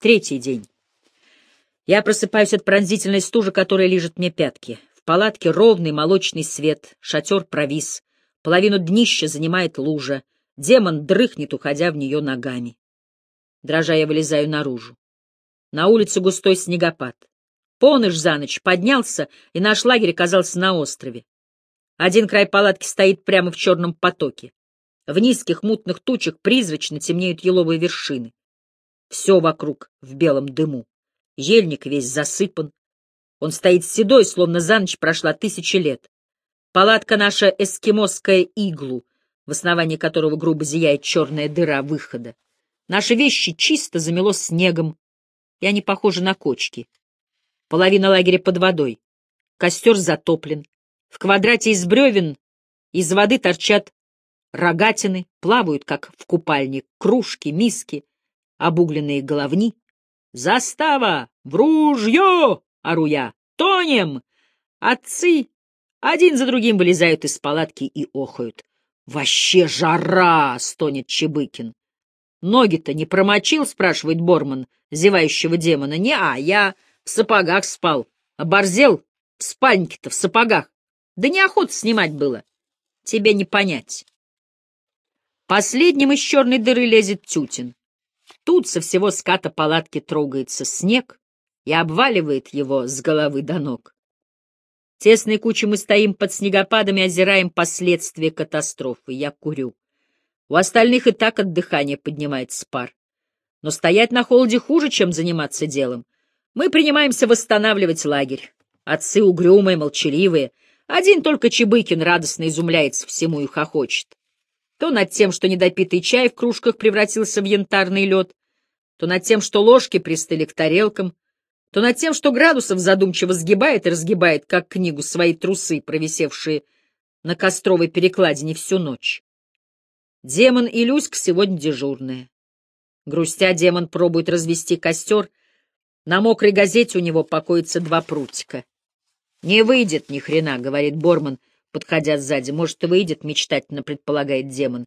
Третий день. Я просыпаюсь от пронзительной стужи, которая лижет мне пятки. В палатке ровный молочный свет, шатер провис, половину днища занимает лужа, демон дрыхнет, уходя в нее ногами. Дрожа я вылезаю наружу. На улице густой снегопад. Поныш за ночь поднялся, и наш лагерь оказался на острове. Один край палатки стоит прямо в черном потоке. В низких мутных тучах призрачно темнеют еловые вершины. Все вокруг в белом дыму. Ельник весь засыпан. Он стоит седой, словно за ночь прошла тысячи лет. Палатка наша эскимосская иглу, в основании которого грубо зияет черная дыра выхода. Наши вещи чисто замело снегом, и они похожи на кочки. Половина лагеря под водой. Костер затоплен. В квадрате из бревен из воды торчат рогатины, плавают, как в купальне, кружки, миски, обугленные головни. «Застава! В ружье!» — ору я. «Тонем!» Отцы один за другим вылезают из палатки и охают. «Вообще жара!» — стонет Чебыкин. «Ноги-то не промочил?» — спрашивает Борман, зевающего демона. «Не, а я в сапогах спал. Оборзел в спальнике-то в сапогах. Да неохота снимать было. Тебе не понять». Последним из черной дыры лезет Тютин. Тут со всего ската палатки трогается снег и обваливает его с головы до ног. Тесной кучей мы стоим под снегопадами, озираем последствия катастрофы. Я курю. У остальных и так от дыхания поднимается пар. Но стоять на холоде хуже, чем заниматься делом. Мы принимаемся восстанавливать лагерь. Отцы угрюмые, молчаливые. Один только Чебыкин радостно изумляется всему и хохочет. То над тем, что недопитый чай в кружках превратился в янтарный лед, то над тем, что ложки пристыли к тарелкам, то над тем, что Градусов задумчиво сгибает и разгибает, как книгу, свои трусы, провисевшие на костровой перекладине всю ночь. Демон и Люська сегодня дежурные. Грустя, демон пробует развести костер. На мокрой газете у него покоится два прутика. «Не выйдет ни хрена», — говорит Борман, подходя сзади. «Может, и выйдет», — мечтательно предполагает демон.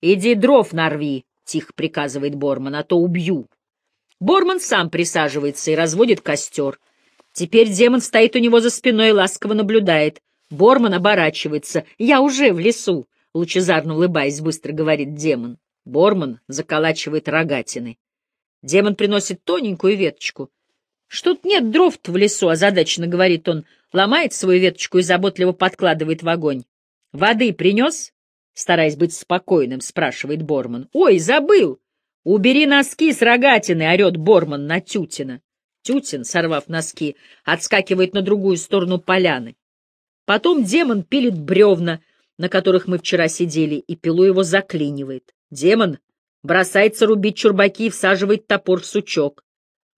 «Иди дров нарви», тихо приказывает Борман, — а то убью. Борман сам присаживается и разводит костер. Теперь демон стоит у него за спиной и ласково наблюдает. Борман оборачивается. «Я уже в лесу», — лучезарно улыбаясь, быстро говорит демон. Борман заколачивает рогатины. Демон приносит тоненькую веточку. «Что-то нет дров-то в лесу», — озадаченно говорит он, ломает свою веточку и заботливо подкладывает в огонь. «Воды принес?» Стараясь быть спокойным, спрашивает Борман. «Ой, забыл! Убери носки с рогатины!» — орет Борман на Тютина. Тютин, сорвав носки, отскакивает на другую сторону поляны. Потом демон пилит бревна, на которых мы вчера сидели, и пилу его заклинивает. Демон бросается рубить чурбаки и всаживает топор в сучок.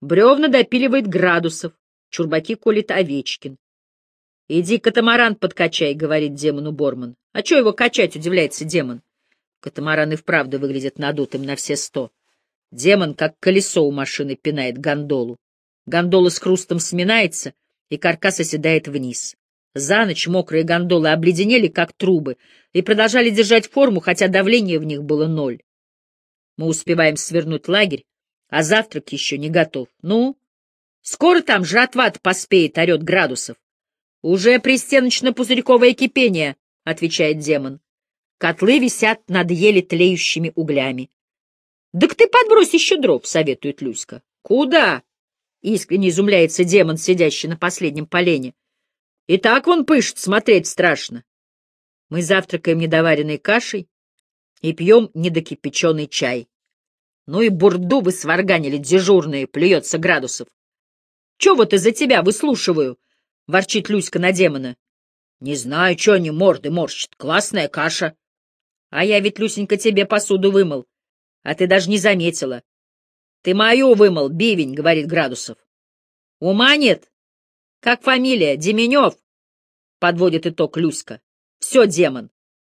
Бревна допиливает градусов, чурбаки колет Овечкин. — Иди катамаран подкачай, — говорит демону Борман. — А чё его качать, — удивляется демон. Катамаран и вправду выглядит надутым на все сто. Демон, как колесо у машины, пинает гондолу. Гондола с хрустом сминается, и каркас оседает вниз. За ночь мокрые гондолы обледенели, как трубы, и продолжали держать форму, хотя давление в них было ноль. Мы успеваем свернуть лагерь, а завтрак еще не готов. Ну, скоро там жратва поспеет, орет градусов. «Уже пристеночно-пузырьковое кипение», — отвечает демон. Котлы висят над еле тлеющими углями. «Так ты подбрось еще дров», — советует Люська. «Куда?» — искренне изумляется демон, сидящий на последнем полене. «И так он пышет, смотреть страшно». Мы завтракаем недоваренной кашей и пьем недокипяченый чай. Ну и бурду вы сварганили дежурные, плюется градусов. Че вот из-за тебя выслушиваю? — ворчит Люська на демона. — Не знаю, что они морды морщат. Классная каша. — А я ведь, Люсенька, тебе посуду вымыл. А ты даже не заметила. — Ты мою вымыл, бивень, — говорит Градусов. — Ума нет? Как фамилия? Деменев? — подводит итог Люська. — Все, демон.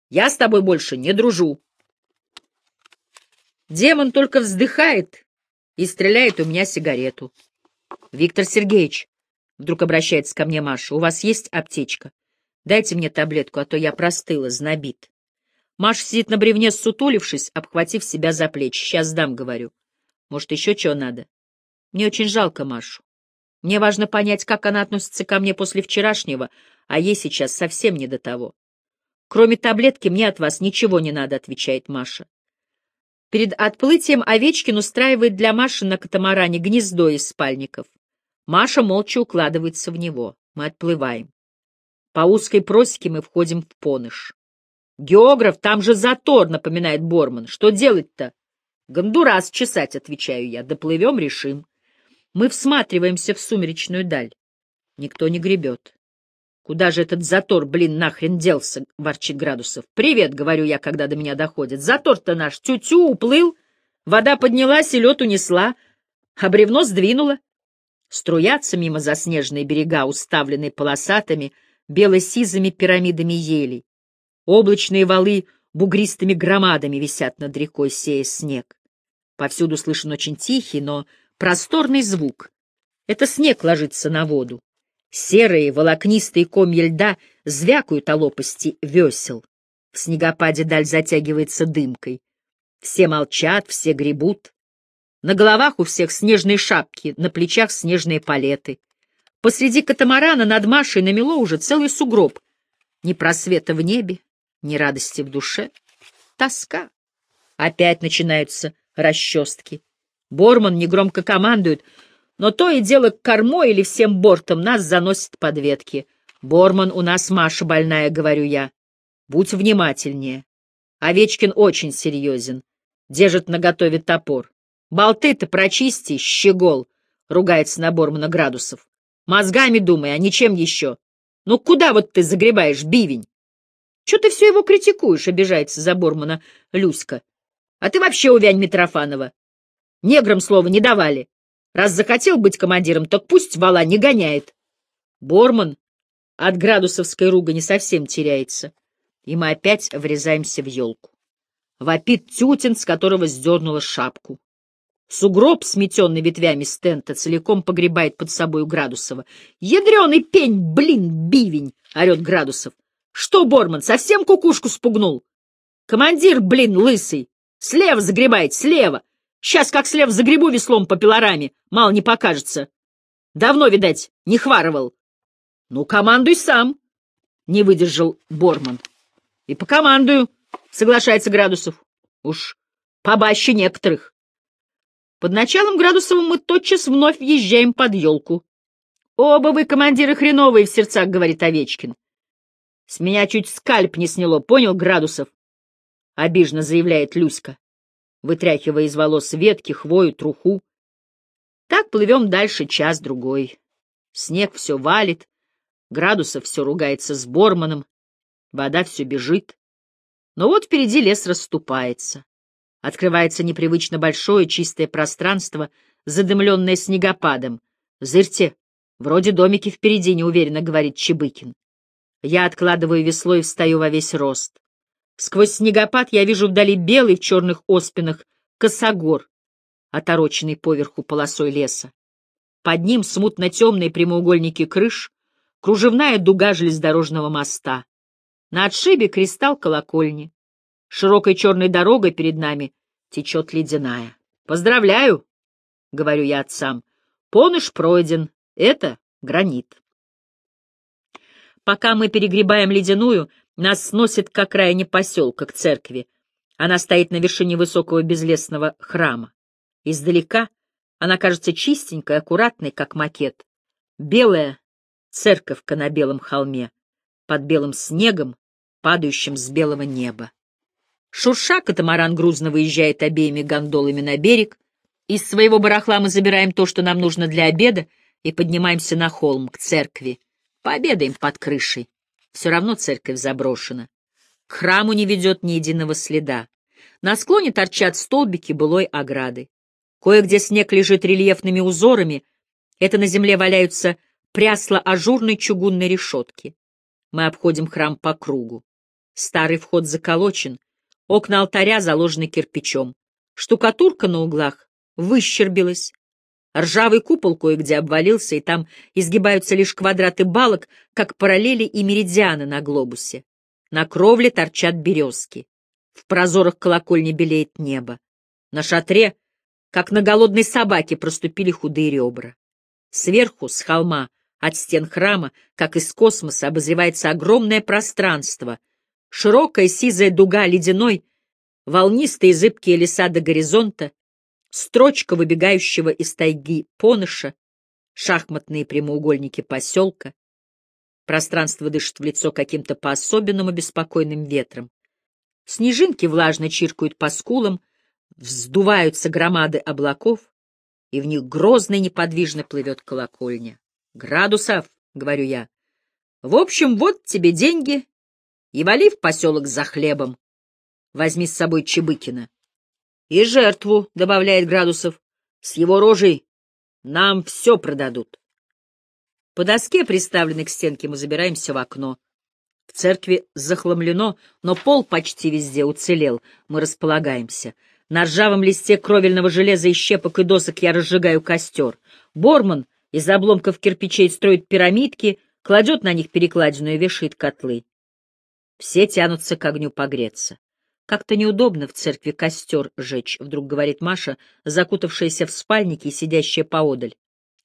Я с тобой больше не дружу. Демон только вздыхает и стреляет у меня сигарету. — Виктор Сергеевич, Вдруг обращается ко мне Маша. «У вас есть аптечка? Дайте мне таблетку, а то я простыла, знобит». Маша сидит на бревне, сутулившись, обхватив себя за плечи. «Сейчас дам», — говорю. «Может, еще чего надо?» Мне очень жалко Машу. Мне важно понять, как она относится ко мне после вчерашнего, а ей сейчас совсем не до того. Кроме таблетки мне от вас ничего не надо, отвечает Маша. Перед отплытием Овечкин устраивает для Маши на катамаране гнездо из спальников. Маша молча укладывается в него. Мы отплываем. По узкой просеке мы входим в Поныш. «Географ, там же затор», — напоминает Борман. «Что делать-то?» «Гондурас чесать», — отвечаю я. «Доплывем, решим». Мы всматриваемся в сумеречную даль. Никто не гребет. «Куда же этот затор, блин, нахрен делся?» — ворчит Градусов. «Привет», — говорю я, когда до меня доходит. «Затор-то наш тю-тю уплыл, вода поднялась и лед унесла, а бревно сдвинуло». Струятся мимо заснеженные берега, уставленные полосатыми, бело-сизыми пирамидами елей. Облачные валы бугристыми громадами висят над рекой, сея снег. Повсюду слышен очень тихий, но просторный звук. Это снег ложится на воду. Серые волокнистые комья льда звякают о лопасти весел. В снегопаде даль затягивается дымкой. Все молчат, все гребут. На головах у всех снежные шапки, на плечах снежные палеты. Посреди катамарана над Машей намело уже целый сугроб. Ни просвета в небе, ни радости в душе. Тоска. Опять начинаются расчестки. Борман негромко командует, но то и дело кормой или всем бортом нас заносит под ветки. Борман, у нас Маша больная, говорю я. Будь внимательнее. Овечкин очень серьезен. Держит наготове топор. Болты-то прочисти, щегол, ругается на Бормана градусов. Мозгами думай, а ничем еще. Ну куда вот ты загребаешь, бивень? Че ты все его критикуешь, обижается за Бормана Люська. А ты вообще увянь Митрофанова. Неграм слова не давали. Раз захотел быть командиром, так пусть вала не гоняет. Борман от градусовской ругани совсем теряется, и мы опять врезаемся в елку. Вопит тютин, с которого сдернула шапку. Сугроб, сметенный ветвями стента, целиком погребает под собой Градусова. «Ядреный пень, блин, бивень!» — орет Градусов. «Что, Борман, совсем кукушку спугнул? Командир, блин, лысый! Слева загребает, слева! Сейчас как слева загребу веслом по пилораме, мало не покажется. Давно, видать, не хваровал. Ну, командуй сам!» — не выдержал Борман. «И по командую, соглашается Градусов. Уж побаще некоторых. Под началом Градусова мы тотчас вновь въезжаем под елку. «Оба вы, командиры, хреновые!» — в сердцах говорит Овечкин. «С меня чуть скальп не сняло, понял, Градусов?» — обиженно заявляет Люська, вытряхивая из волос ветки, хвою, труху. Так плывем дальше час-другой. Снег все валит, Градусов все ругается с Борманом, вода все бежит. Но вот впереди лес расступается. Открывается непривычно большое чистое пространство, задымленное снегопадом. «Зырьте, вроде домики впереди», — неуверенно говорит Чебыкин. Я откладываю весло и встаю во весь рост. Сквозь снегопад я вижу вдали белый в черных оспинах косогор, отороченный поверху полосой леса. Под ним смутно темные прямоугольники крыш, кружевная дуга железнодорожного моста. На отшибе кристалл колокольни. Широкой черной дорогой перед нами течет ледяная. «Поздравляю!» — говорю я отцам. «Поныш пройден. Это гранит». Пока мы перегребаем ледяную, нас сносит к окраине поселка, к церкви. Она стоит на вершине высокого безлесного храма. Издалека она кажется чистенькой, аккуратной, как макет. Белая церковка на белом холме, под белым снегом, падающим с белого неба. Шурша, катамаран грузно выезжает обеими гондолами на берег. Из своего барахла мы забираем то, что нам нужно для обеда, и поднимаемся на холм, к церкви. Пообедаем под крышей. Все равно церковь заброшена. К храму не ведет ни единого следа. На склоне торчат столбики былой ограды. Кое-где снег лежит рельефными узорами. Это на земле валяются прясла ажурной чугунной решетки. Мы обходим храм по кругу. Старый вход заколочен, Окна алтаря заложены кирпичом. Штукатурка на углах выщербилась. Ржавый купол кое-где обвалился, и там изгибаются лишь квадраты балок, как параллели и меридианы на глобусе. На кровле торчат березки. В прозорах колокольни белеет небо. На шатре как на голодной собаке проступили худые ребра. Сверху, с холма, от стен храма, как из космоса, обозревается огромное пространство, широкая сизая дуга ледяной, волнистые зыбкие леса до горизонта, строчка выбегающего из тайги поныша, шахматные прямоугольники поселка. Пространство дышит в лицо каким-то по-особенному беспокойным ветром. Снежинки влажно чиркают по скулам, вздуваются громады облаков, и в них грозно и неподвижно плывет колокольня. «Градусов», — говорю я. «В общем, вот тебе деньги, и вали в поселок за хлебом. Возьми с собой Чебыкина». «И жертву», — добавляет Градусов, — «с его рожей нам все продадут». По доске, приставленной к стенке, мы забираемся в окно. В церкви захламлено, но пол почти везде уцелел. Мы располагаемся. На ржавом листе кровельного железа и щепок и досок я разжигаю костер. Борман из обломков кирпичей строит пирамидки, кладет на них перекладину и вешает котлы. Все тянутся к огню погреться. Как-то неудобно в церкви костер жечь, вдруг говорит Маша, закутавшаяся в спальнике и сидящая поодаль.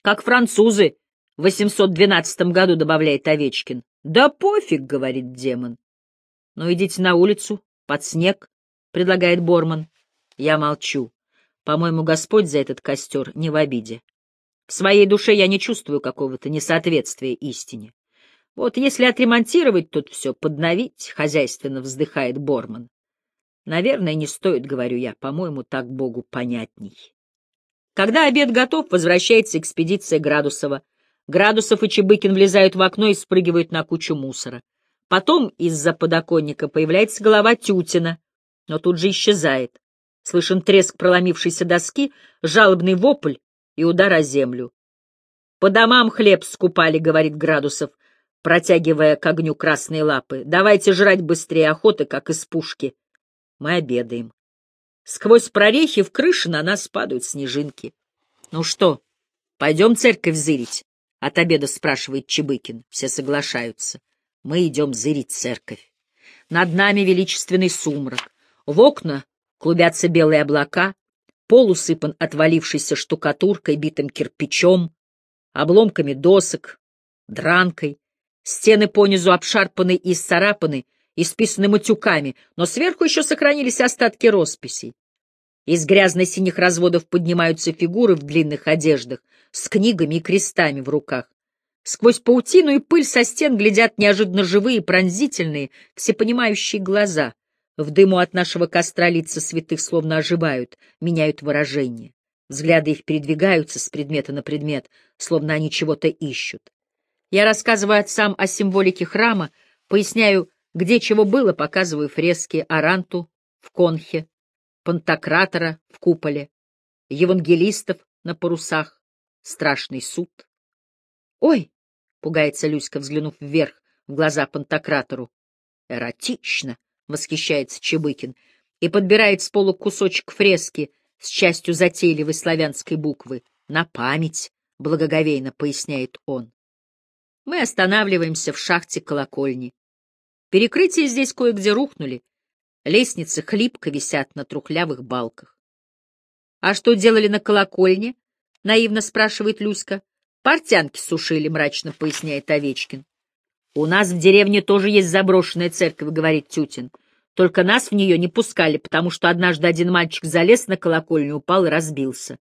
Как французы в 812 году, добавляет Овечкин. Да пофиг, говорит демон. Ну идите на улицу, под снег, предлагает Борман. Я молчу. По-моему, Господь за этот костер не в обиде. В своей душе я не чувствую какого-то несоответствия истине. Вот если отремонтировать тут все, подновить, хозяйственно вздыхает Борман. Наверное, не стоит, говорю я, по-моему, так Богу понятней. Когда обед готов, возвращается экспедиция Градусова. Градусов и Чебыкин влезают в окно и спрыгивают на кучу мусора. Потом из-за подоконника появляется голова Тютина, но тут же исчезает. Слышен треск проломившейся доски, жалобный вопль, и удар о землю. «По домам хлеб скупали», — говорит Градусов, протягивая к огню красные лапы. «Давайте жрать быстрее охоты, как из пушки». Мы обедаем. Сквозь прорехи в крыше на нас падают снежинки. «Ну что, пойдем церковь зырить?» — от обеда спрашивает Чебыкин. Все соглашаются. Мы идем зырить церковь. Над нами величественный сумрак. В окна клубятся белые облака, Пол усыпан отвалившейся штукатуркой, битым кирпичом, обломками досок, дранкой. Стены понизу обшарпаны и исцарапаны, исписаны матюками, но сверху еще сохранились остатки росписей. Из грязно-синих разводов поднимаются фигуры в длинных одеждах, с книгами и крестами в руках. Сквозь паутину и пыль со стен глядят неожиданно живые, пронзительные, всепонимающие глаза — в дыму от нашего костра лица святых словно оживают, меняют выражение. Взгляды их передвигаются с предмета на предмет, словно они чего-то ищут. Я рассказываю отцам о символике храма, поясняю, где чего было, показываю фрески Аранту в конхе, Пантократора в куполе, евангелистов на парусах, страшный суд. «Ой!» — пугается Люська, взглянув вверх в глаза Пантократору. «Эротично!» — восхищается Чебыкин и подбирает с пола кусочек фрески с частью затейливой славянской буквы. «На память», — благоговейно поясняет он. Мы останавливаемся в шахте колокольни. Перекрытия здесь кое-где рухнули, лестницы хлипко висят на трухлявых балках. — А что делали на колокольне? — наивно спрашивает Люська. — Портянки сушили, — мрачно поясняет Овечкин. «У нас в деревне тоже есть заброшенная церковь», — говорит Тютин. «Только нас в нее не пускали, потому что однажды один мальчик залез на колокольню, упал и разбился».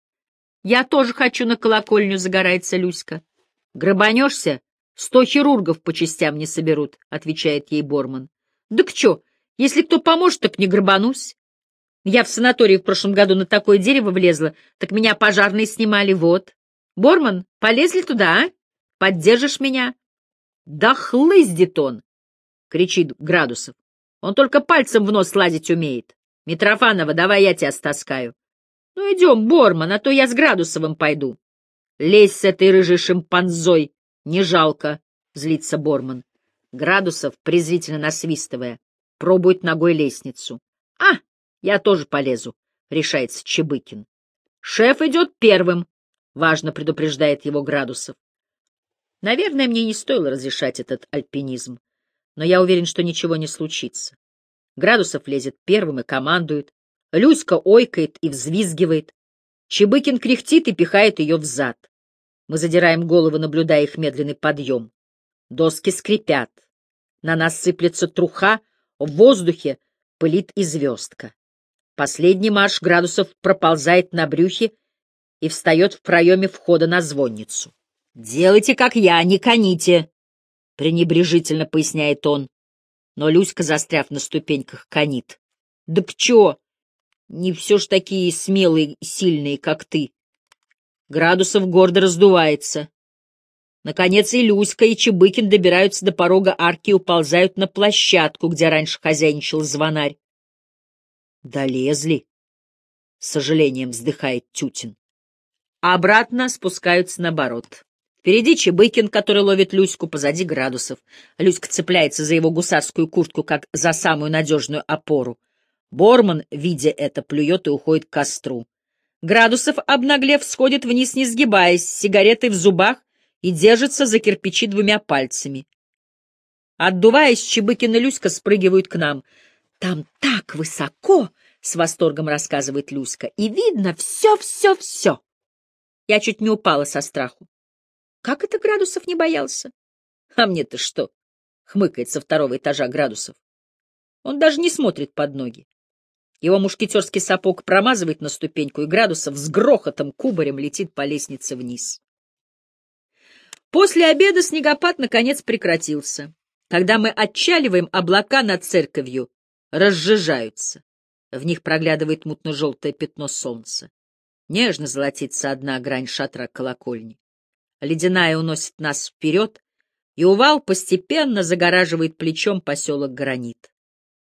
«Я тоже хочу на колокольню», — загорается Люська. «Грабанешься? Сто хирургов по частям не соберут», — отвечает ей Борман. «Да к чё? Если кто поможет, так не грабанусь. Я в санатории в прошлом году на такое дерево влезла, так меня пожарные снимали, вот. Борман, полезли туда, а? Поддержишь меня?» «Да хлыздит он!» — кричит Градусов. «Он только пальцем в нос лазить умеет. Митрофанова, давай я тебя стаскаю». «Ну, идем, Борман, а то я с Градусовым пойду». «Лезь с этой рыжей шимпанзой, не жалко», — злится Борман. Градусов, презрительно насвистывая, пробует ногой лестницу. «А, я тоже полезу», — решается Чебыкин. «Шеф идет первым», — важно предупреждает его Градусов. Наверное, мне не стоило разрешать этот альпинизм, но я уверен, что ничего не случится. Градусов лезет первым и командует. Люська ойкает и взвизгивает. Чебыкин кряхтит и пихает ее в зад. Мы задираем головы, наблюдая их медленный подъем. Доски скрипят. На нас сыплется труха, в воздухе пылит и звездка. Последний марш градусов проползает на брюхе и встает в проеме входа на звонницу. «Делайте, как я, не коните!» — пренебрежительно поясняет он. Но Люська, застряв на ступеньках, конит. «Да к чё? Не все ж такие смелые и сильные, как ты!» Градусов гордо раздувается. Наконец и Люська, и Чебыкин добираются до порога арки и уползают на площадку, где раньше хозяйничал звонарь. Долезли. С сожалением вздыхает Тютин. А обратно спускаются наоборот. Впереди Чебыкин, который ловит Люську, позади Градусов. Люська цепляется за его гусарскую куртку, как за самую надежную опору. Борман, видя это, плюет и уходит к костру. Градусов, обнаглев, сходит вниз, не сгибаясь, с сигаретой в зубах и держится за кирпичи двумя пальцами. Отдуваясь, Чебыкин и Люська спрыгивают к нам. «Там так высоко!» — с восторгом рассказывает Люська. «И видно все-все-все!» Я чуть не упала со страху. Как это градусов не боялся? А мне-то что? Хмыкает со второго этажа градусов. Он даже не смотрит под ноги. Его мушкетерский сапог промазывает на ступеньку, и градусов с грохотом кубарем летит по лестнице вниз. После обеда снегопад наконец прекратился. Когда мы отчаливаем, облака над церковью разжижаются. В них проглядывает мутно-желтое пятно солнца. Нежно золотится одна грань шатра колокольни. Ледяная уносит нас вперед, и увал постепенно загораживает плечом поселок Гранит.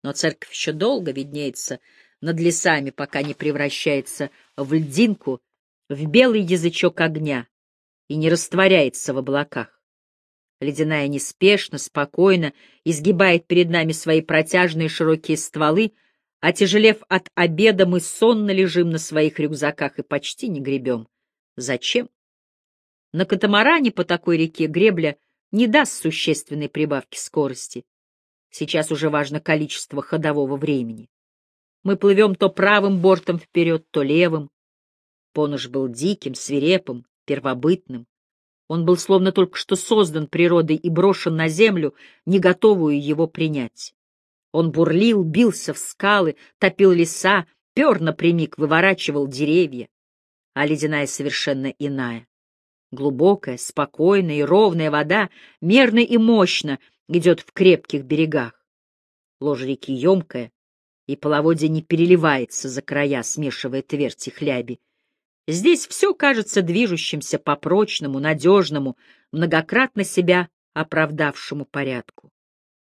Но церковь еще долго виднеется над лесами, пока не превращается в льдинку, в белый язычок огня и не растворяется в облаках. Ледяная неспешно, спокойно изгибает перед нами свои протяжные широкие стволы, Отяжелев от обеда, мы сонно лежим на своих рюкзаках и почти не гребем. Зачем? На катамаране по такой реке гребля не даст существенной прибавки скорости. Сейчас уже важно количество ходового времени. Мы плывем то правым бортом вперед, то левым. Понож был диким, свирепым, первобытным. Он был словно только что создан природой и брошен на землю, не готовую его принять. Он бурлил, бился в скалы, топил леса, пер напрямик, выворачивал деревья. А ледяная совершенно иная. Глубокая, спокойная и ровная вода мерно и мощно идет в крепких берегах. Ложь реки емкая, и половодье не переливается за края, смешивая твердь и хляби. Здесь все кажется движущимся по прочному, надежному, многократно себя оправдавшему порядку.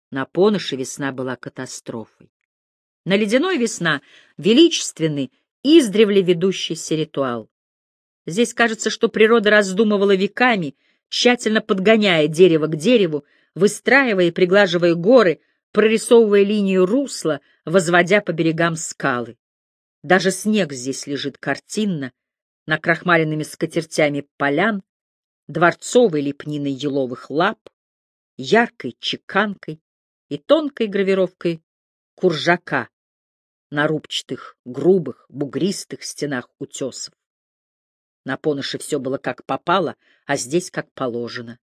На Поныше весна была катастрофой. На ледяной весна — величественный, издревле ведущийся ритуал. Здесь кажется, что природа раздумывала веками, тщательно подгоняя дерево к дереву, выстраивая и приглаживая горы, прорисовывая линию русла, возводя по берегам скалы. Даже снег здесь лежит картинно, накрахмаленными скатертями полян, дворцовой лепниной еловых лап, яркой чеканкой, и тонкой гравировкой куржака на рубчатых, грубых, бугристых стенах утесов. На Поныше все было как попало, а здесь как положено.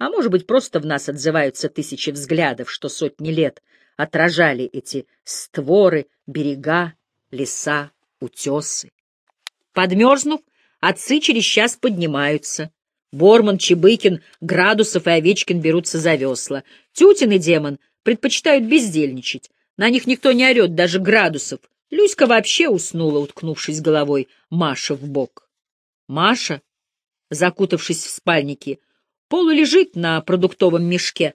А может быть, просто в нас отзываются тысячи взглядов, что сотни лет отражали эти створы, берега, леса, утесы. Подмерзнув, отцы через час поднимаются, Борман, Чебыкин, Градусов и Овечкин берутся за весла. Тютин и Демон предпочитают бездельничать. На них никто не орет, даже Градусов. Люська вообще уснула, уткнувшись головой Маша в бок. Маша, закутавшись в спальники, полулежит на продуктовом мешке.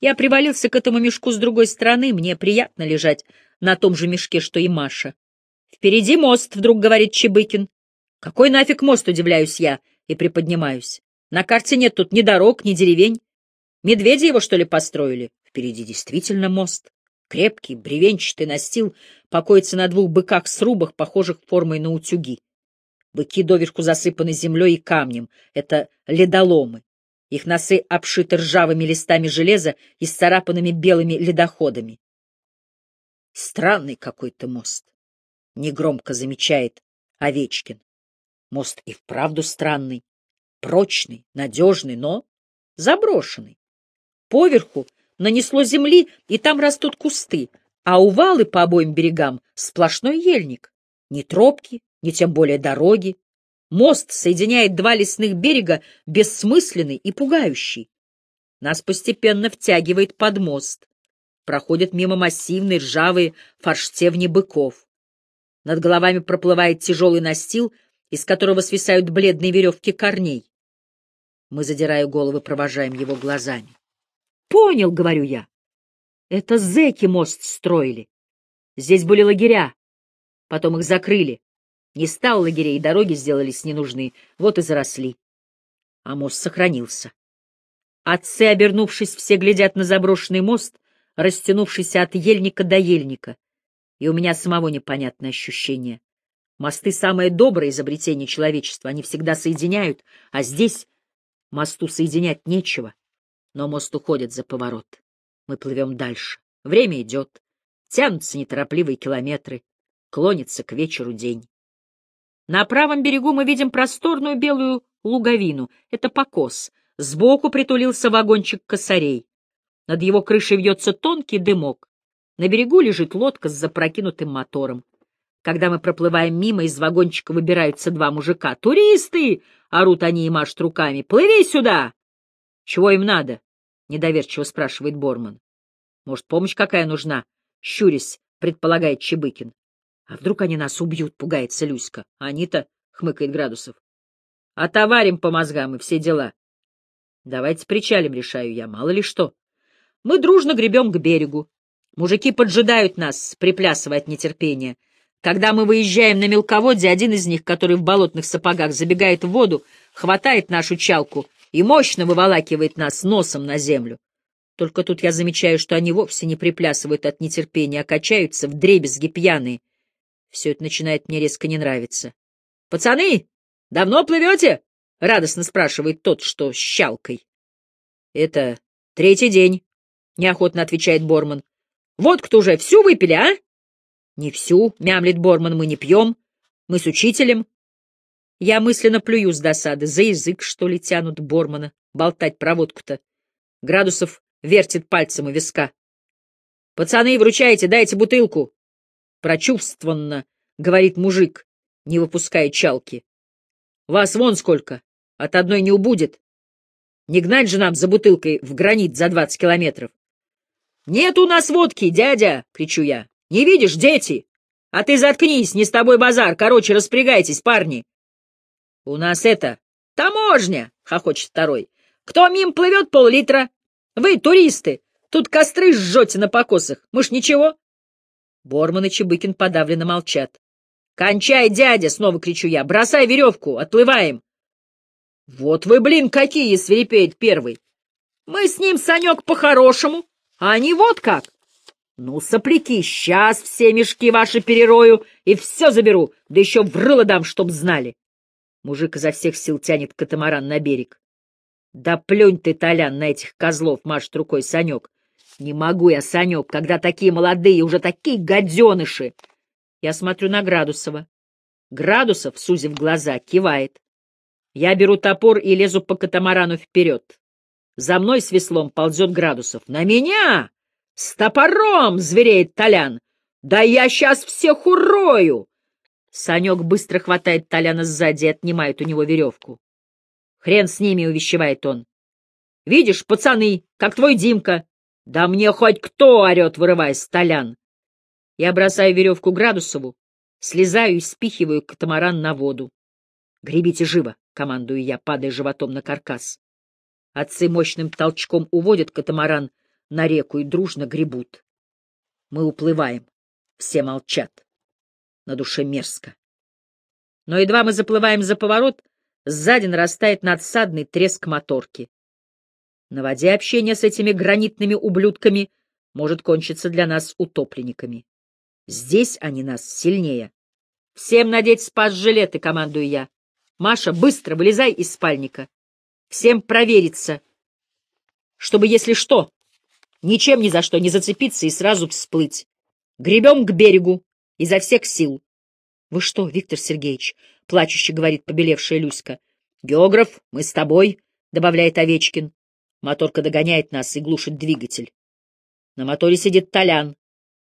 Я привалился к этому мешку с другой стороны, мне приятно лежать на том же мешке, что и Маша. «Впереди мост», — вдруг говорит Чебыкин. «Какой нафиг мост?» — удивляюсь я и приподнимаюсь. На карте нет тут ни дорог, ни деревень. Медведи его, что ли, построили? Впереди действительно мост. Крепкий, бревенчатый настил покоится на двух быках-срубах, похожих формой на утюги. Быки доверху засыпаны землей и камнем. Это ледоломы. Их носы обшиты ржавыми листами железа и сцарапанными белыми ледоходами. Странный какой-то мост. Негромко замечает Овечкин. Мост и вправду странный, прочный, надежный, но заброшенный. Поверху нанесло земли, и там растут кусты, а увалы по обоим берегам — сплошной ельник. Ни тропки, ни тем более дороги. Мост соединяет два лесных берега, бессмысленный и пугающий. Нас постепенно втягивает под мост. Проходят мимо массивные ржавые форштевни быков. Над головами проплывает тяжелый настил, из которого свисают бледные веревки корней. Мы, задирая головы, провожаем его глазами. Понял, говорю я. Это зэки мост строили. Здесь были лагеря. Потом их закрыли. Не стало лагерей, дороги сделались ненужны. Вот и заросли. А мост сохранился. Отцы, обернувшись, все глядят на заброшенный мост, растянувшийся от ельника до ельника. И у меня самого непонятное ощущение. Мосты — самое доброе изобретение человечества, они всегда соединяют, а здесь мосту соединять нечего. Но мост уходит за поворот. Мы плывем дальше. Время идет. Тянутся неторопливые километры. Клонится к вечеру день. На правом берегу мы видим просторную белую луговину. Это покос. Сбоку притулился вагончик косарей. Над его крышей вьется тонкий дымок. На берегу лежит лодка с запрокинутым мотором. Когда мы проплываем мимо, из вагончика выбираются два мужика. «Туристы!» — орут они и машут руками. «Плыви сюда!» «Чего им надо?» — недоверчиво спрашивает Борман. «Может, помощь какая нужна?» — щурясь, предполагает Чебыкин. «А вдруг они нас убьют?» — пугается Люська. «Они-то...» — хмыкает Градусов. «Отоварим по мозгам и все дела». «Давайте причалим», — решаю я, мало ли что. Мы дружно гребем к берегу. Мужики поджидают нас, приплясывая от нетерпения. Когда мы выезжаем на мелководье, один из них, который в болотных сапогах забегает в воду, хватает нашу чалку и мощно выволакивает нас носом на землю. Только тут я замечаю, что они вовсе не приплясывают от нетерпения, а качаются в дребезги пьяные. Все это начинает мне резко не нравиться. — Пацаны, давно плывете? — радостно спрашивает тот, что с щалкой. — Это третий день, — неохотно отвечает Борман. — Вот кто уже всю выпили, а? — Не всю, — мямлит Борман, — мы не пьем. Мы с учителем. Я мысленно плюю с досады. За язык, что ли, тянут Бормана. Болтать про водку-то. Градусов вертит пальцем у виска. — Пацаны, вручайте, дайте бутылку. Прочувствованно, — говорит мужик, не выпуская чалки. — Вас вон сколько. От одной не убудет. Не гнать же нам за бутылкой в гранит за двадцать километров. — Нет у нас водки, дядя! — кричу я. — Не видишь, дети? А ты заткнись, не с тобой базар. Короче, распрягайтесь, парни. «У нас это... таможня!» — хохочет второй. «Кто мим плывет пол-литра? Вы, туристы, тут костры жжете на покосах. Мы ж ничего?» Борман и Чебыкин подавленно молчат. «Кончай, дядя!» — снова кричу я. «Бросай веревку! Отплываем!» «Вот вы, блин, какие!» — свирепеет первый. «Мы с ним, Санек, по-хорошему, а они вот как!» «Ну, сопляки, сейчас все мешки ваши перерою и все заберу, да еще в рыло дам, чтоб знали!» Мужик изо всех сил тянет катамаран на берег. Да плюнь ты, Толян, на этих козлов, машет рукой Санек. Не могу я, Санек, когда такие молодые, уже такие гаденыши. Я смотрю на Градусова. Градусов, сузив глаза, кивает. Я беру топор и лезу по катамарану вперед. За мной с веслом ползет Градусов. «На меня! С топором!» — звереет Толян. «Да я сейчас всех урою!» Санек быстро хватает Толяна сзади и отнимает у него веревку. «Хрен с ними!» — увещевает он. «Видишь, пацаны, как твой Димка!» «Да мне хоть кто!» — орет, вырываясь Толян. Я бросаю веревку Градусову, слезаю и спихиваю катамаран на воду. «Гребите живо!» — командую я, падая животом на каркас. Отцы мощным толчком уводят катамаран на реку и дружно гребут. Мы уплываем. Все молчат. На душе мерзко. Но едва мы заплываем за поворот, сзади нарастает надсадный треск моторки. На воде общение с этими гранитными ублюдками может кончиться для нас утопленниками. Здесь они нас сильнее. Всем надеть спас-жилеты, командую я. Маша, быстро вылезай из спальника. Всем провериться, чтобы, если что, ничем ни за что не зацепиться и сразу всплыть. Гребем к берегу изо всех сил. — Вы что, Виктор Сергеевич? — плачуще говорит побелевшая Люська. — Географ, мы с тобой, — добавляет Овечкин. Моторка догоняет нас и глушит двигатель. На моторе сидит Толян.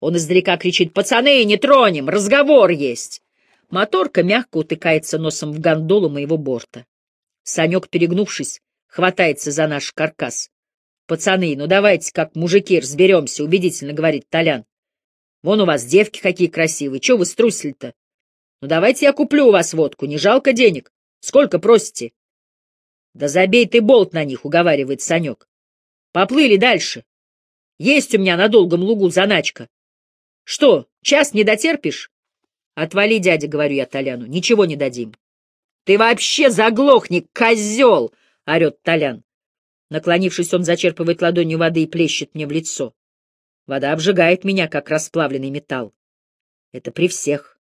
Он издалека кричит «Пацаны, не тронем! Разговор есть!» Моторка мягко утыкается носом в гондолу моего борта. Санек, перегнувшись, хватается за наш каркас. «Пацаны, ну давайте, как мужики, разберемся», — убедительно говорит Толян. «Вон у вас девки какие красивые, чего вы струсили-то? Ну давайте я куплю у вас водку, не жалко денег. Сколько просите?» «Да забей ты болт на них», — уговаривает Санек. «Поплыли дальше. Есть у меня на долгом лугу заначка. Что, час не дотерпишь?» «Отвали, дядя», — говорю я Толяну, — «ничего не дадим». «Ты вообще заглохни, козел!» — орет Толян. Наклонившись, он зачерпывает ладонью воды и плещет мне в лицо. Вода обжигает меня, как расплавленный металл. Это при всех.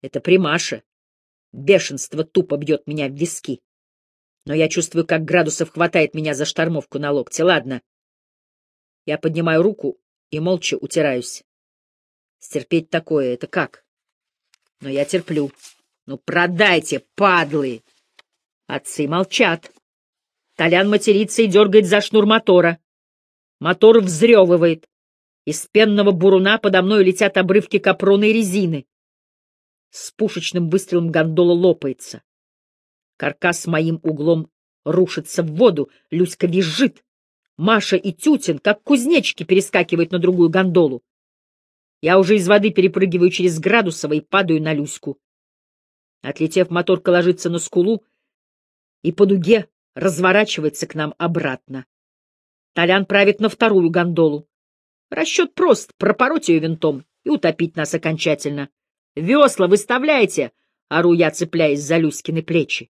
Это при Маше. Бешенство тупо бьет меня в виски. Но я чувствую, как градусов хватает меня за штормовку на локте. Ладно. Я поднимаю руку и молча утираюсь. Стерпеть такое — это как? Но я терплю. Ну, продайте, падлы! Отцы молчат. Толян матерится и дергает за шнур мотора. Мотор взрёвывает. Из пенного буруна подо мной летят обрывки капроной резины. С пушечным выстрелом гондола лопается. Каркас моим углом рушится в воду, Люська визжит. Маша и Тютин, как кузнечики, перескакивают на другую гондолу. Я уже из воды перепрыгиваю через Градусово и падаю на Люську. Отлетев, моторка ложится на скулу и по дуге разворачивается к нам обратно. Толян правит на вторую гондолу. Расчет прост — пропороть ее винтом и утопить нас окончательно. «Весла выставляйте!» — ору я, цепляясь за Люськины плечи.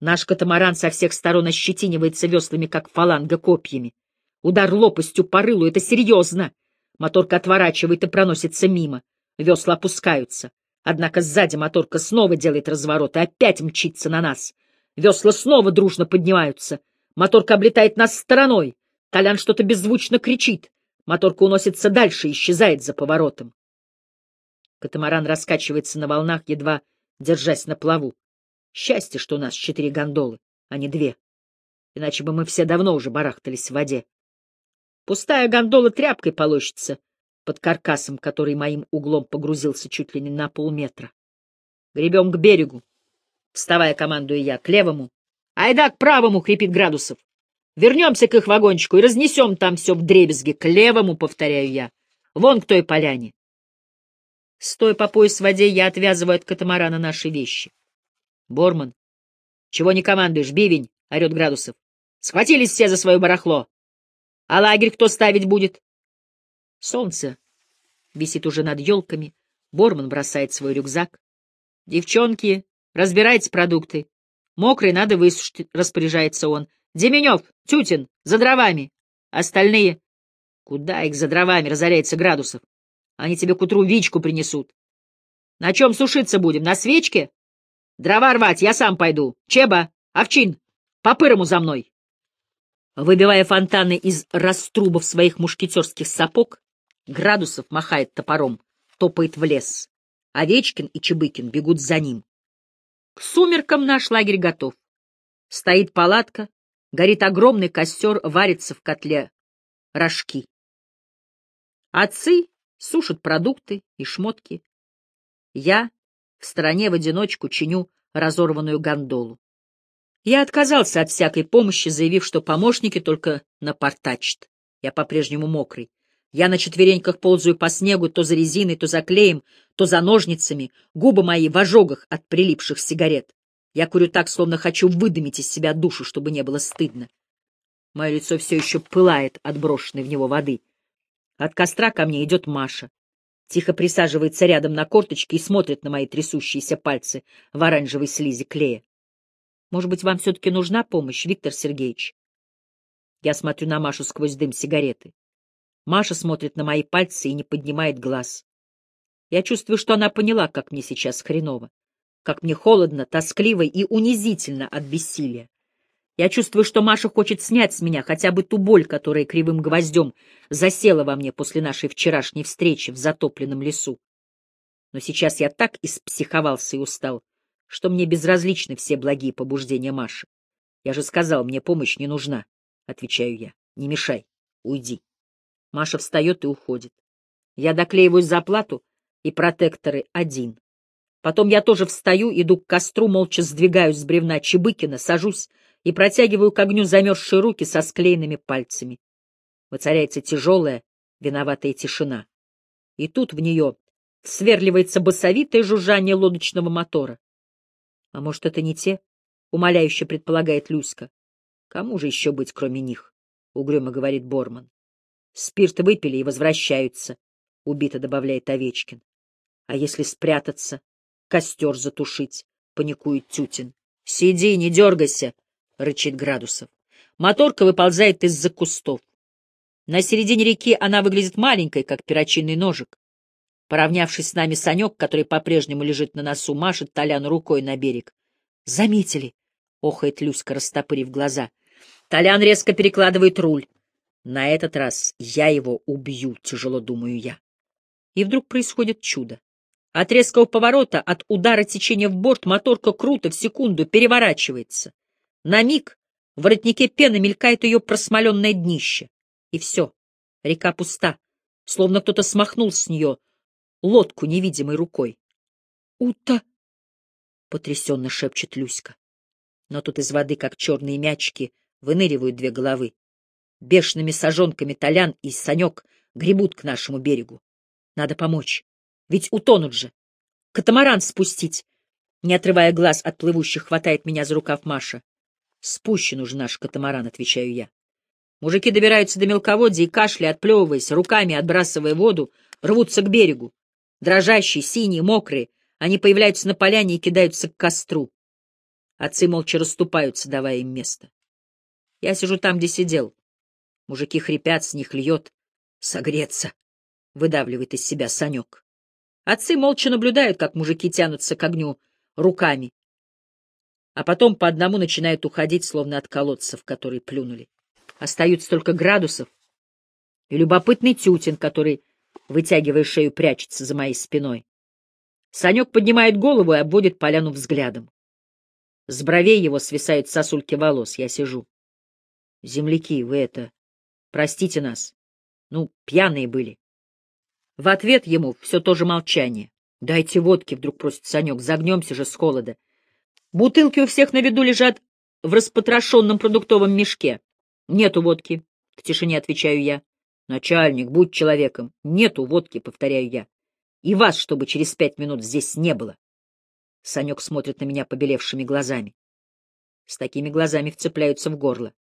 Наш катамаран со всех сторон ощетинивается веслами, как фаланга копьями. Удар лопастью по рылу — это серьезно. Моторка отворачивает и проносится мимо. Весла опускаются. Однако сзади моторка снова делает разворот и опять мчится на нас. Весла снова дружно поднимаются. Моторка облетает нас стороной. Толян что-то беззвучно кричит. Моторка уносится дальше и исчезает за поворотом. Катамаран раскачивается на волнах, едва держась на плаву. Счастье, что у нас четыре гондолы, а не две. Иначе бы мы все давно уже барахтались в воде. Пустая гондола тряпкой полощется под каркасом, который моим углом погрузился чуть ли не на полметра. Гребем к берегу. Вставая, командую я, к левому. Айда к правому, хрипит Градусов. Вернемся к их вагончику и разнесем там все в дребезги. К левому, повторяю я. Вон к той поляне. Стоя по пояс в воде, я отвязываю от катамарана наши вещи. Борман. Чего не командуешь, бивень? — орет Градусов. Схватились все за свое барахло. А лагерь кто ставить будет? Солнце висит уже над елками. Борман бросает свой рюкзак. Девчонки, разбирайте продукты. Мокрый надо высушить, распоряжается он. Деменев, Тютин, за дровами. Остальные... Куда их за дровами, разоряется Градусов? Они тебе к утру вичку принесут. На чем сушиться будем? На свечке? Дрова рвать я сам пойду. Чеба, Овчин, по-пырому за мной. Выбивая фонтаны из раструбов своих мушкетерских сапог, Градусов махает топором, топает в лес. Овечкин и Чебыкин бегут за ним. К сумеркам наш лагерь готов. Стоит палатка, горит огромный костер, варится в котле рожки. Отцы сушат продукты и шмотки. Я в стороне в одиночку чиню разорванную гондолу. Я отказался от всякой помощи, заявив, что помощники только напортачат. Я по-прежнему мокрый. Я на четвереньках ползаю по снегу то за резиной, то за клеем, то за ножницами, губы мои в ожогах от прилипших сигарет. Я курю так, словно хочу выдавить из себя душу, чтобы не было стыдно. Мое лицо все еще пылает от брошенной в него воды. От костра ко мне идет Маша. Тихо присаживается рядом на корточке и смотрит на мои трясущиеся пальцы в оранжевой слизи клея. Может быть, вам все-таки нужна помощь, Виктор Сергеевич? Я смотрю на Машу сквозь дым сигареты. Маша смотрит на мои пальцы и не поднимает глаз. Я чувствую, что она поняла, как мне сейчас хреново, как мне холодно, тоскливо и унизительно от бессилия. Я чувствую, что Маша хочет снять с меня хотя бы ту боль, которая кривым гвоздем засела во мне после нашей вчерашней встречи в затопленном лесу. Но сейчас я так испсиховался и устал, что мне безразличны все благие побуждения Маши. Я же сказал, мне помощь не нужна, — отвечаю я. Не мешай, уйди. Маша встает и уходит. Я доклеиваюсь за плату и протекторы один. Потом я тоже встаю, иду к костру, молча сдвигаюсь с бревна Чебыкина, сажусь и протягиваю к огню замерзшие руки со склеенными пальцами. Воцаряется тяжелая, виноватая тишина. И тут в нее сверливается басовитое жужжание лодочного мотора. А может, это не те? — умоляюще предполагает Люська. — Кому же еще быть, кроме них? — угрюмо говорит Борман. — Спирт выпили и возвращаются, — убито добавляет Овечкин. — А если спрятаться, костер затушить? — паникует Тютин. — Сиди, не дергайся, — рычит Градусов. Моторка выползает из-за кустов. На середине реки она выглядит маленькой, как перочинный ножик. Поравнявшись с нами, Санек, который по-прежнему лежит на носу, машет Толяну рукой на берег. «Заметили!» — охает Люська, растопырив глаза. Толян резко перекладывает руль. На этот раз я его убью, тяжело думаю я. И вдруг происходит чудо. От резкого поворота, от удара течения в борт, моторка круто в секунду переворачивается. На миг в воротнике пены мелькает ее просмоленное днище. И все. Река пуста, словно кто-то смахнул с нее лодку невидимой рукой. «Ута!» — потрясенно шепчет Люська. Но тут из воды, как черные мячики, выныривают две головы. Бешеными сажонками Толян и Санек гребут к нашему берегу. Надо помочь. Ведь утонут же. Катамаран спустить. Не отрывая глаз от плывущих, хватает меня за рукав Маша. Спущен уже наш катамаран, отвечаю я. Мужики добираются до мелководья и, кашля, отплевываясь, руками отбрасывая воду, рвутся к берегу. Дрожащие, синие, мокрые, они появляются на поляне и кидаются к костру. Отцы молча расступаются, давая им место. Я сижу там, где сидел. Мужики хрипят, с них льет. Согреться, — выдавливает из себя Санек. Отцы молча наблюдают, как мужики тянутся к огню руками, а потом по одному начинают уходить, словно от колодца, в который плюнули. Остаются только градусов и любопытный тютин, который, вытягивая шею, прячется за моей спиной. Санек поднимает голову и обводит поляну взглядом. С бровей его свисают сосульки волос. Я сижу. Земляки, вы это... Простите нас. Ну, пьяные были. В ответ ему все то же молчание. Дайте водки, вдруг просит Санек, загнемся же с холода. Бутылки у всех на виду лежат в распотрошенном продуктовом мешке. Нету водки, в тишине отвечаю я. Начальник, будь человеком. Нету водки, повторяю я. И вас, чтобы через пять минут здесь не было. Санек смотрит на меня побелевшими глазами. С такими глазами вцепляются в горло.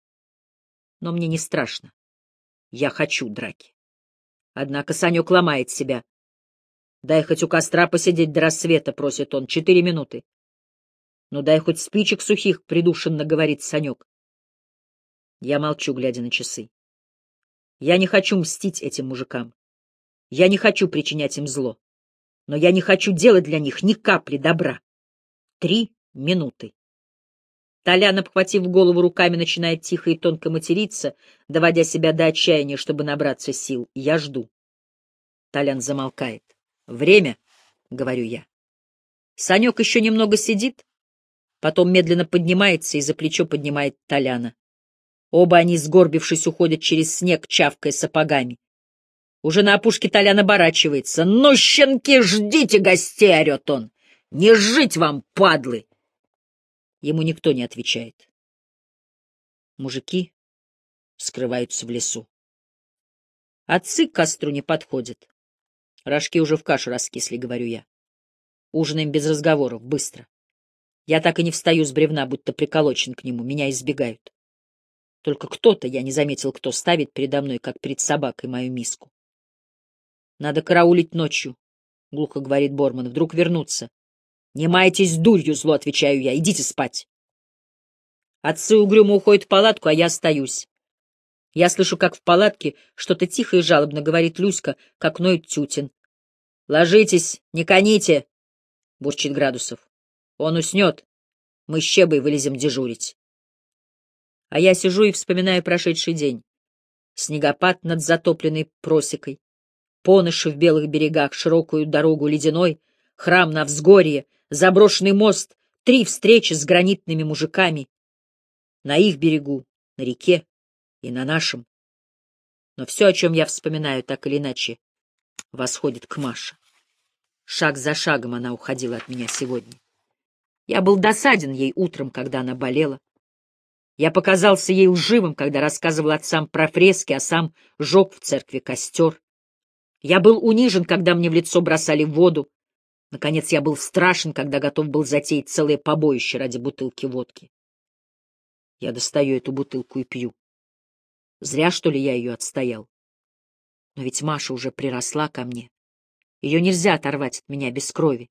Но мне не страшно. Я хочу драки. Однако Санек ломает себя. Дай хоть у костра посидеть до рассвета, просит он. Четыре минуты. Ну дай хоть спичек сухих, придушенно говорит Санек. Я молчу, глядя на часы. Я не хочу мстить этим мужикам. Я не хочу причинять им зло. Но я не хочу делать для них ни капли добра. Три минуты. Толян, обхватив голову руками, начинает тихо и тонко материться, доводя себя до отчаяния, чтобы набраться сил. Я жду. Толян замолкает. «Время», — говорю я. Санек еще немного сидит, потом медленно поднимается и за плечо поднимает Толяна. Оба они, сгорбившись, уходят через снег, чавкая сапогами. Уже на опушке Толян оборачивается. «Ну, щенки, ждите гостей!» — орет он. «Не жить вам, падлы!» Ему никто не отвечает. Мужики скрываются в лесу. Отцы к костру не подходят. Рожки уже в кашу раскисли, говорю я. Ужинаем без разговоров, быстро. Я так и не встаю с бревна, будто приколочен к нему, меня избегают. Только кто-то, я не заметил, кто ставит передо мной, как перед собакой, мою миску. Надо караулить ночью, — глухо говорит Борман, — вдруг вернуться. Не майтесь дурью, зло, отвечаю я, идите спать. Отцы угрюмо уходят в палатку, а я остаюсь. Я слышу, как в палатке что-то тихо и жалобно говорит Люська, как ноет Тютин. — Ложитесь, не коните, — бурчит Градусов. — Он уснет. Мы с Щебой вылезем дежурить. А я сижу и вспоминаю прошедший день. Снегопад над затопленной просекой, поныши в белых берегах, широкую дорогу ледяной, храм на взгорье, заброшенный мост, три встречи с гранитными мужиками. На их берегу, на реке и на нашем. Но все, о чем я вспоминаю, так или иначе, восходит к Маше. Шаг за шагом она уходила от меня сегодня. Я был досаден ей утром, когда она болела. Я показался ей лживым, когда рассказывал отцам про фрески, а сам жег в церкви костер. Я был унижен, когда мне в лицо бросали воду. Наконец, я был страшен, когда готов был затеять целое побоище ради бутылки водки. Я достаю эту бутылку и пью. Зря, что ли, я ее отстоял. Но ведь Маша уже приросла ко мне. Ее нельзя оторвать от меня без крови.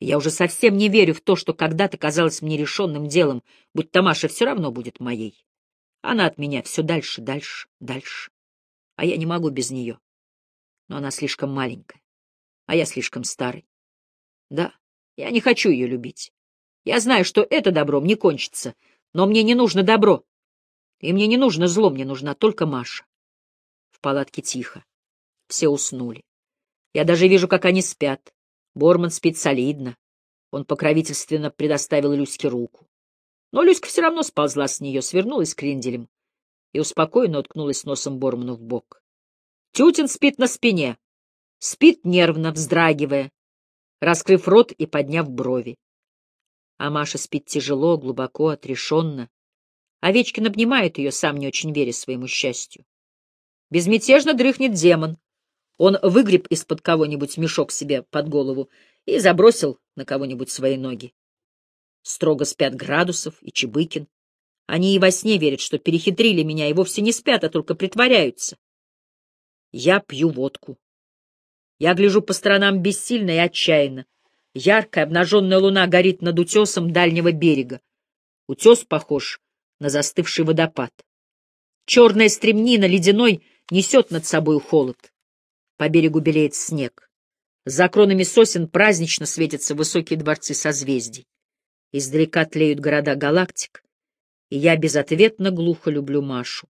Я уже совсем не верю в то, что когда-то казалось мне решенным делом, будь Тамаша все равно будет моей. Она от меня все дальше, дальше, дальше. А я не могу без нее. Но она слишком маленькая, а я слишком старый. Да, я не хочу ее любить. Я знаю, что это добром не кончится, но мне не нужно добро. И мне не нужно зло, мне нужна только Маша. В палатке тихо. Все уснули. Я даже вижу, как они спят. Борман спит солидно. Он покровительственно предоставил Люське руку. Но Люська все равно сползла с нее, свернулась кренделем и успокоенно уткнулась носом Борману в бок. Тютин спит на спине, спит нервно, вздрагивая, раскрыв рот и подняв брови. А Маша спит тяжело, глубоко, отрешенно. Овечкин обнимает ее, сам не очень веря своему счастью. Безмятежно дрыхнет демон, он выгреб из-под кого-нибудь мешок себе под голову и забросил на кого-нибудь свои ноги. Строго спят Градусов и Чебыкин. Они и во сне верят, что перехитрили меня, и вовсе не спят, а только притворяются. Я пью водку. Я гляжу по сторонам бессильно и отчаянно. Яркая обнаженная луна горит над утесом дальнего берега. Утес похож на застывший водопад. Черная стремнина ледяной несет над собой холод. По берегу белеет снег. За кронами сосен празднично светятся высокие дворцы созвездий. Издалека тлеют города галактик, и я безответно глухо люблю Машу.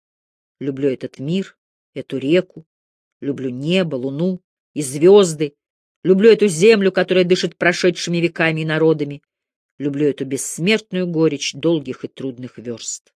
Люблю этот мир, эту реку, люблю небо, луну и звезды, люблю эту землю, которая дышит прошедшими веками и народами, люблю эту бессмертную горечь долгих и трудных верст.